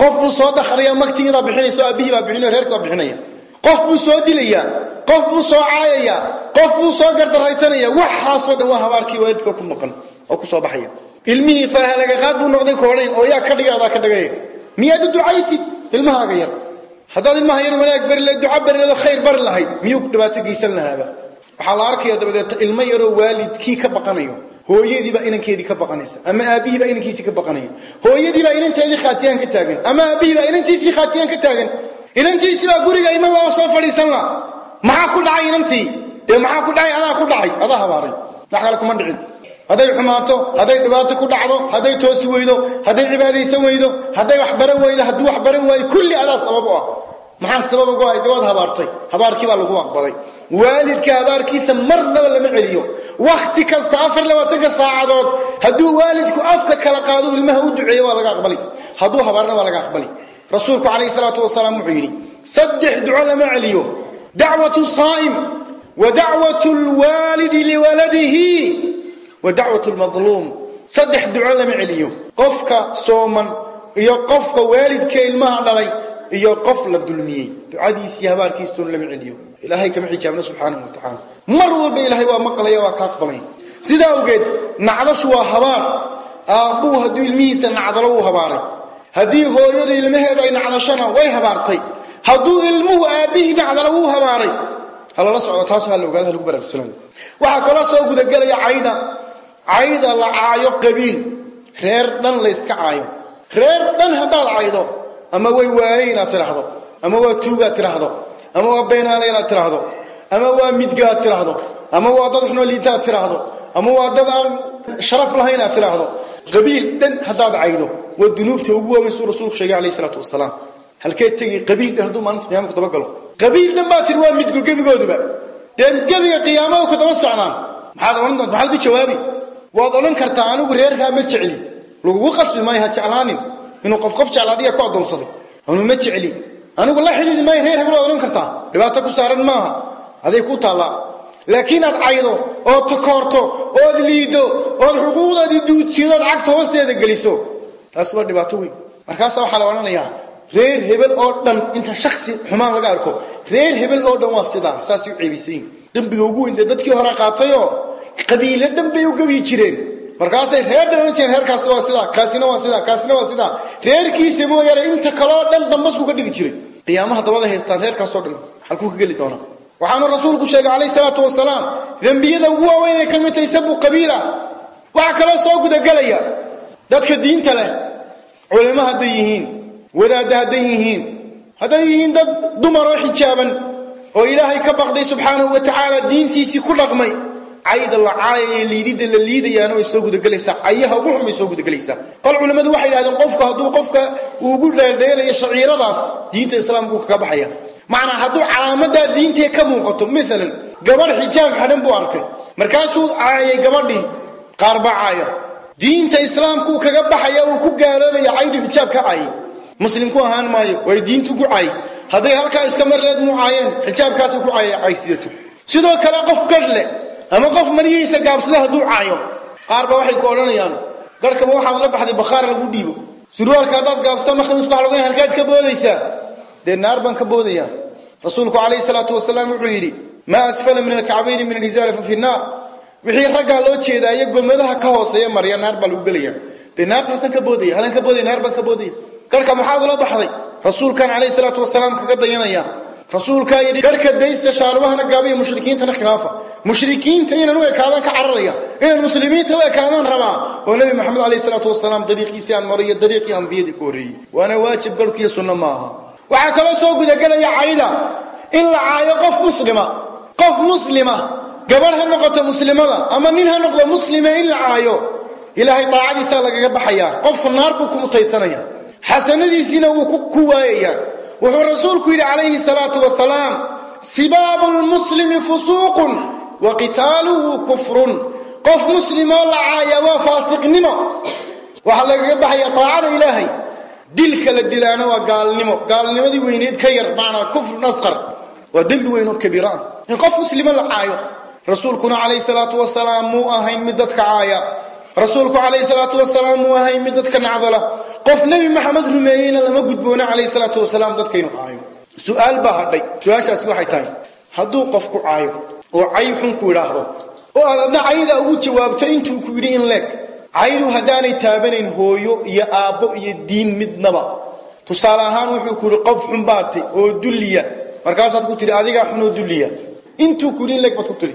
Qof buu soo dakhraya magtigiidaa bixinaysa oo aabihii baa bixinaya reerkii baa bixinaya qof buu soo dilayaa qof buu soo caayayaa qof buu soo gardaraysanaya waxaasoo dhan waa habaarkii waalidka ku maqan oo ku soo baxaya. Ilmihii farhalagaqaad buu noqday koodhayn oo yaa ka dhiga adaa ka dhigaya miyaad u ducaysid? Ilmahaaga yar. Haddaad ilmaha yar wanaag bari lahayd duca bari lahayd khayr bari lahayd miyuu dhibaato geysan lahaaba? Waxaa la arkaya dabadeed ilmo yaroo waalidkii ka baqanayo hooyadiibaa inankeedii ka baqanaysa ama aabbihiibaa inankiisii ka baqanaya. Hooyadiibaa inanteedii khaatiyaan ka taagan ama aabbihiibaa inantiisii khaatiyaan ka taagan inantiisibaa guriga iman loo soo fadhiisan la maxaa ku dhacay inantii? Dee maxaa ku dhacay? Adaa ku dhacay. Adaa habaaray. Wax kale kuma dhicin. Hadday xumaato hadday dhibaato ku dhacdo hadday toosi weydo hadday cibaadaysan weydo hadday wax weydo hadduu wax waayo kulli adaa sabab u ah. Maxaa sabab ugu ahay? Dawaad habaartay. Habaarkii baa lagu aqbalay. Waalidka habaarkiisa marnaba lama celiyo. Wakhti kasta afar labaatanka saacadood hadduu waalidku afka kala qaado ilmaha u duceeyo waa laga aqbali hadduu habaarna waa laga aqbali رسولك عليه الصلاة والسلام معيني صدح لما معليه دعوة الصائم ودعوة الوالد لولده ودعوة المظلوم. صدح لما معليه قفك صوما يقفك والد كيلما علي يقف للدلمي. دعاء يسيها لما لمعليه إلهي كم عجابنا سبحانه وتعالى. مروا بإلهي ومقلي وكاقبلي سيدا وقيد نعضش وهبار أبوها دلميسا نعضلوها باركي ilmaheeda ay nacdashona way habaartay hadduu ilmuhu aabbihii nacdalo wuu habaaray halala socdo taasoo hala ogaado halagu baraarugsanaayo waxaa kaloo soo gudagelaya cayda cayda la caayo qabiil reer dhan layska caayo reer dhan haddaad caydo ama way waanay inaad tidhaahdo ama waa tuugaad tidhaahdo ama waa beenaale inaad tidhaahdo ama waa midgaad tidhaahdo ama waa dad xunoo liitaad tidhaahdo ama waa dad aan sharaf lahayn aad tidhaahdo qabiil dhan haddaad caydo waa dunuubta ugu waaweyn suu rasuulku sheegay calayhi salaatu wasalaam. Halkee tegi qabiil dhan hadduu maalinta qiyaama ku daba galo? Qabiil dhan baa tiri waa midgo gebigooduba. Dee gebiga qiyaamada ku daba socnaan maxaad odhan doonta maxaad ku jawaabi? Waad odhan kartaa anigu reerkaa ma jecli. Lagugu qasbi maayo ha jeclaanin. Inuu qof qof jeclaadiya ku addoonsaday. Anu ma jecli. Anigu la xidhiidi maayo reer hebel odhan kartaa. Dhibaato ku saaran maaha. Aday ku taallaa laakiin aad caydo ood takoorto ood liiddo ood xuquuqdoodii duudsiidood cagta hoosteeda geliso taas waa dhibaato weyn markaasaa waxaa la odhanayaa reer hebel oo dhan inta shaksi xumaan laga arko reer hebel oo dhan waa sidaa saasay u ceebaysayin dembiga ugu weyn dee dadkii hore qaatayoo qabiilo dhan bay u gebi jireen. Markaasay reer dhan ohan jireen reerkaasi waa sidaa kaasina waa sidaa kaasina waa sidaa. Reerkiisa mooyaane inta kaloo dhan dambasku ka dhigi jiray. Qiyaamaha dabada haystaan reerkaasoo dhan halkuu ka geli doonaa. Waxaanu rasuulku sheegay calayhi salaatu wasalaam dembiyada ugu waaweyn ay ka mid tahay sabu qabiila waxaa kaloo soo gudagelaya dadka diinta leh culimo hadday yihiin wadaadda hadday yihiin hadday yihiin dad dumar oo xijaaban oo ilaahay ka baqday subxaanahu wa tacaala diintiisii ku dhaqmay cayda la caayaya liididda la liidayaana way soo gudagelaysaa cayaha ugu xun soo gudagelaysaa qol culimmadu waxay yidhahdeen qofku hadduu qofka ugu dheeldheelayo shaciiradaas diinta islaamku kaga baxaya. Macnaa hadduu calaamadaa diintee ka muuqato maalan gabadh xijaab xadhan buu arkay. Markaasuu caayay gabadhii qaar baa caaya diinta islaamkuu kaga baxaya uu ku gaaloobaya caydii xijaab ka caayay muslim ku ahaan maayo way diintu ku caay hadday halkaa iska marleed muu caayeen xijaabkaasi ku caaya caysiyato sidoo kale qof gadh leh ama qof maryihiisa gaabsada hadduu caayo qaar ba waxay ku odhanayaan garhkaba waxaad la baxday bakhaar lagu dhiibo. Surwaalka haddaad gaabsata ma khamiisku waa lagu halkaad ka boodaysaa. Dee naar baan ka boodaya. Rasuulku calayhi salaatu wasalaam wuxuu yidhi maa asfala min alkacbayni min alizaari fa fi nnaar wixii raggaa loo jeedaayo gomadaha ka hooseeya marya naar baa lagu gelaya dee naartaasaan ka boodaya halaan ka boodaya naar baan ka boodaya. Garhka maxaad ula baxday? Rasuulkan calayhi salaatu wasalaam kaga dayanaya. Rasuulkaa yidhi garhka daysta shaarubahana gaabiya mushrikiintana khilaafa. Mushrikiinta inaan u ekaadaan ka cararaya. Inaan muslimiinta u ekaadaan rabaa. Oo nebi maxamed calayhi salaatu wasalaam dariiqiisii aan maray iyo dariiqii ambiyadii ku horreeyey waana waajib garhkiiyo sunno ma waxaa kaloo soo gudagelaya cayda in la caayo qof muslima qof muslima gabadh ha noqoto muslimada ama nin ha noqdo muslima in la caayo ilaahay daacadiisaa lagaga baxayaa qofku naar buu ku mutaysanaya. Xasanadiisiina wuu ku waayayaa. Wuxuu rasuulku yidhi calayhi salaatu wasalaam sibaabu lmuslimi fusuuqun wa qitaaluhu kufrun. Qof muslimoo la caaya waa faasiqnimo. Waxaa lagaga baxayaa daacada ilaahay. Dilka la dilaana waa gaalnimo. Gaalnimadii weyneed ka yar macnaa kufrun asqar. Waa dembi weyn oo kabiiro ah. In qof muslimo la caayo rasuulkuna calayhi salaatu wasalaam muu ahayn mid dadka caaya. Rasuulku calayhi salaatu wasalaam muu ahayn mid dadka nacdala. Qof nebi maxamed rumeeyeyna lama gudboona calayhi salaatu wasalaam dadka caayo. Su'aal baa hadhay. Su'aashaasi waxay tahay hadduu qofku caayo oo cay xun ku idhaahdo oo aad adna cayda ugu jawaabto intuu ku yidhi in leeg caydu haddaanay taabanayn hooyo iyo aabbo iyo diin midnaba. Tusaale ahaan wuxuu ku yidhi qof xun baatay oo dulliya. Markaasaad ku tihi adigaa xunoo dulliya. Intuu ku yidhi in leeg baad ku tihi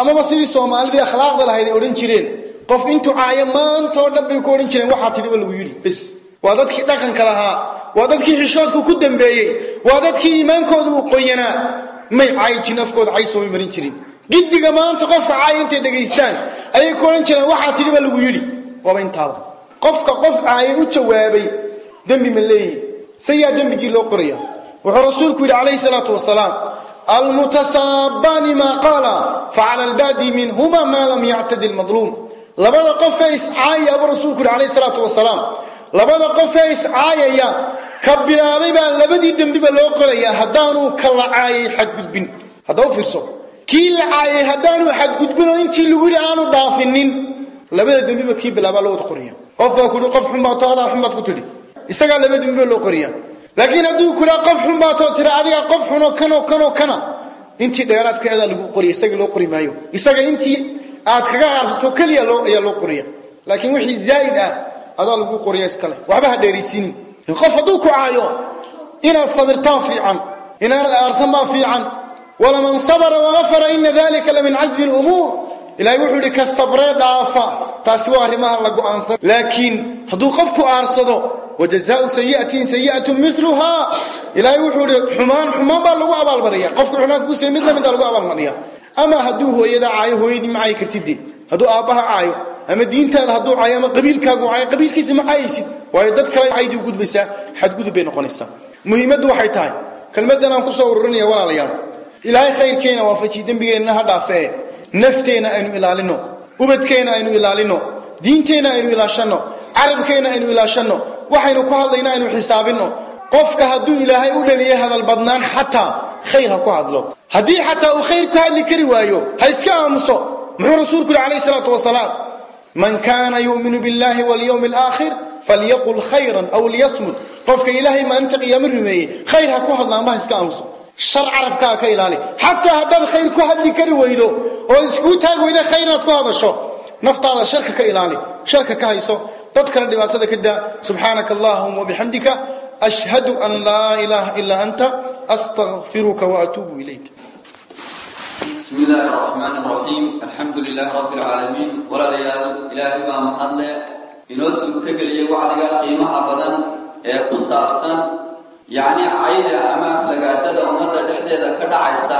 amaba sidii soomaalidii akhlaaqda lahayd ay odhan jireen. Qof intuu caayo maantoo dhan bay ku odhan jireen. Waxaa tidhiba lagu yidhi bes waa dadkii dhaqanka lahaa waa dadkii xishoodku ku dambeeyey waa dadkii iimaankooda uu qoyanaa may caayi jirin afkooda cay marin jirin. Giddiga maanta qofka caaya intay dhegaystaan ayay ku odhan jireen. Waxaa tidhi ba lagu yidhi waaba intaaba qofka qof caayay u jawaabay dembi ma leeyihi sayaa dembigii loo qoraya wuxuu rasuulku yidhi calayhi salaatu wasalaam almutasaabaani maa qaala facala albaadi minhuma maa lam yactadi lmadluum labada qofee iscaayaya buu rasuulku yidhi calayhi salaatu wasalaam labada qofee iscaayaya ka bilaabay baa labadii dembiba loo qorayaa haddaanuu ka la caayay xadgudbin hadda u fiirso kii la caayay haddaanuu xadgudbinoo intii lagu yidhi aanu dhaafinin labada dembiba kii bilaabaa loo wada qoraya qof baa kuhi qof xun baato adaa xun baad ku tidhi isagaa laba dembiba loo qoriya laakiin hadduu kulaa qof xun baatoo tira adiga qof xunoo kanoo kanoo kana. Intii dheeraadkeedaa lagu qoriya isaga loo qori maayo. Isaga intii aad kaga aarsato keliya ayaa loo qoriya. Laakiin wixii zaa'id ah adaa lagu qoriya iskale. Waxba ha dheeraysiinin qof hadduu ku caayo inaad sabirtaan fiican inaanad aarsan baa fiican. Walaman sabara wagafara ina dalika la min casmi lumuur ilahay wuxuu yidhi ka sabree dhaafa. Taasi waa arrimaha la go'aansan. Laakiin hadduu qofku aarsado wajazaau sayiatin sayiatu miluha ilaahay wuxuu ihi xumaan xumaan baa lagu abaalmariya qofku xumaan kuusay mid lamida lagu abaalmariya ama hadduu hooyada caayo hooyadii ma caayi kartide hadduu aabbaha caayo ama diintaada hadduu caayo ama qabiilkaagu caayo qabiilkiisa ma caayaysid waayo dad kale caydii u gudbaysaa xadgudub bay noqonaysaa muhiimaddu waxay tahay kelmaddan aan ku soo ururinaya walaalayaal ilaahay khayrkeena waafajiy dembigeenna ha dhaafee nafteenna aynu ilaalino ubadkeenna aynu ilaalino diinteenna aynu ilaashanno carabkeenna aynu ilaashanno waxaynu ku hadlayna aynu xisaabinno qofka hadduu ilaahay u dhaliyay hadal badnaan xataa khayr ha ku hadlo haddii xataa uu khayr ku hadli kari waayo ha iska aamuso muxuu rasuulku yihi calayhi salaatu wasalaam man kaana yu'minu billahi walyawmi alaakhir falyaqul khayran aw liyasmud qofka ilaahay maalinta qiyaamo rumeeyey khayr ha ku hadla amba ha iska aamuso shar carabkaa ka ilaali xataa haddaad khayr ku hadli kari weydo oo iskuu taag weyda khayr inaad ku hadasho naftaada sharka ka ilaali sharka ka hayso dadkana dhibaatada ka daa subxaanaka allahuma wabixamdika ashhadu an laa ilaaha ilaa anta astakfiruka waatuubu ilayk بسم الله الرحمن الرحيم الحمد لله رب العالمين ولا ليال إلهي بaa mahadle inoo suurtogeliya wacdiga qiimaha badan ee ku saabsan yacni cayda ama aflagaadada ummadda dhexdeeda ka dhacaysa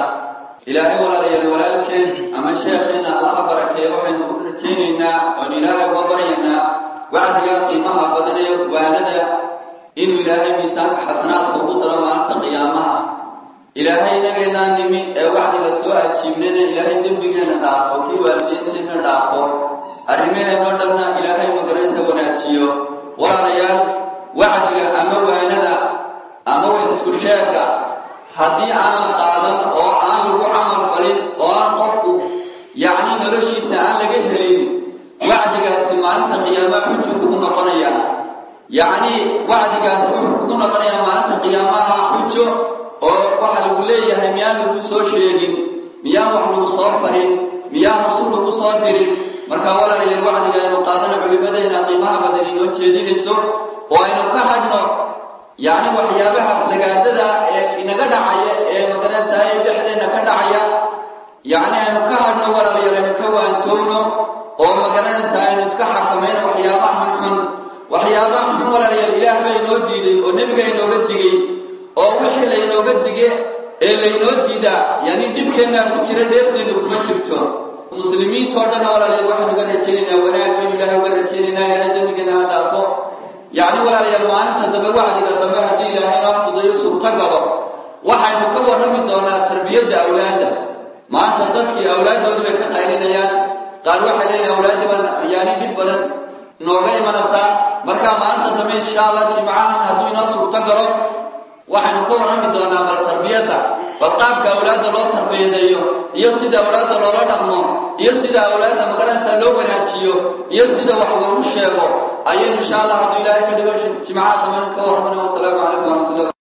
ilaahay walaalayaal walaalkeen ama sheekheena allaha barakeeya waxaynu u rajaynaynaa oon ilaahay uga baryaynaa wacdiga qiimaha badan ee waanada inuu ilaahay miisaanka xasanaadka ugu daro maalinta qiyaamaha ilaahay inageenaa nimi ee wacdiga soo ajiibnayna ilaahay dembigeenna dhaafo kii waalideenteenna dhaafo arrimaheenoo dhanna ilaahay magaraysa wanaajiyo walaalayaal wacdiga ama waanada ama wax isku sheega haddii aan la qaadan oo aan lagu camal falin oo aan qofku yacni noloshiisa aan laga helin yacni wacdigaasi wuxuu kugu noqonayaa maalinta qiyaamaha xujo oo waxa lagu leeyahay miyaan lagu soo sheegin miyaan wax lagu soo farin miyaan rusul lagu soo dirin. Marka walaalayaal wacdiga aynu qaadana culimadeenna qiimaha badan inoo jeedinayso oo aynu ka hadhno yacni waxyaabaha lagaadada ee inaga dhacaya ee ma garanaysaa ee dhexdeenna ka dhacaya yacni aynu ka hadhno walaalayaal aynu ka waantoogno oo ma garanaysaa aynu iska xakamayno waxyaabaha xunxun waxyaabaha xun walaalayaal ilaah baa inoo diiday oo nebiga inooga digay oo wixii laynooga dige ee laynoo diidaa yani dhibkeennaa ku jira dheefteedu kuma jirto. Muslimiintoo dhanna walaalayaal waxaan uga rajaynaynaa wanaag baynu ilaahay uga rajaynaynaa ilaahay dembigeena ha dhaafo. Yacni walaalayaal maalinta dambe wacdiga dambe haddii ilaahay noo fudayo suurto galo waxaynu ka warrami doonaa tarbiyadda awlaadda. Maanta dadkii awlaaddoodii bay ka qaylinayaan qaar waxay leeyihiin awlaaddiiba yani dhib badan nooga imanaysaa marka maalinta dambe insha allah jimcahan hadduu inoo suurto galo waxaynu ka warrami doonaa bal tarbiyadda. Bal qaabka awlaadda loo tarbiyadeeyo iyo sida awlaadda loola dhaqmo iyo sida awlaadda magaranaysa loo wanaajiyo iyo sida wax loogu sheego ayaynu insha allah hadduu ilaahay ka dhigo jimcaha dambe ka warramana wasalaamu calaykum waraxmatullahi